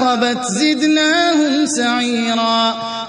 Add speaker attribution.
Speaker 1: خبت زدناهم سعيرا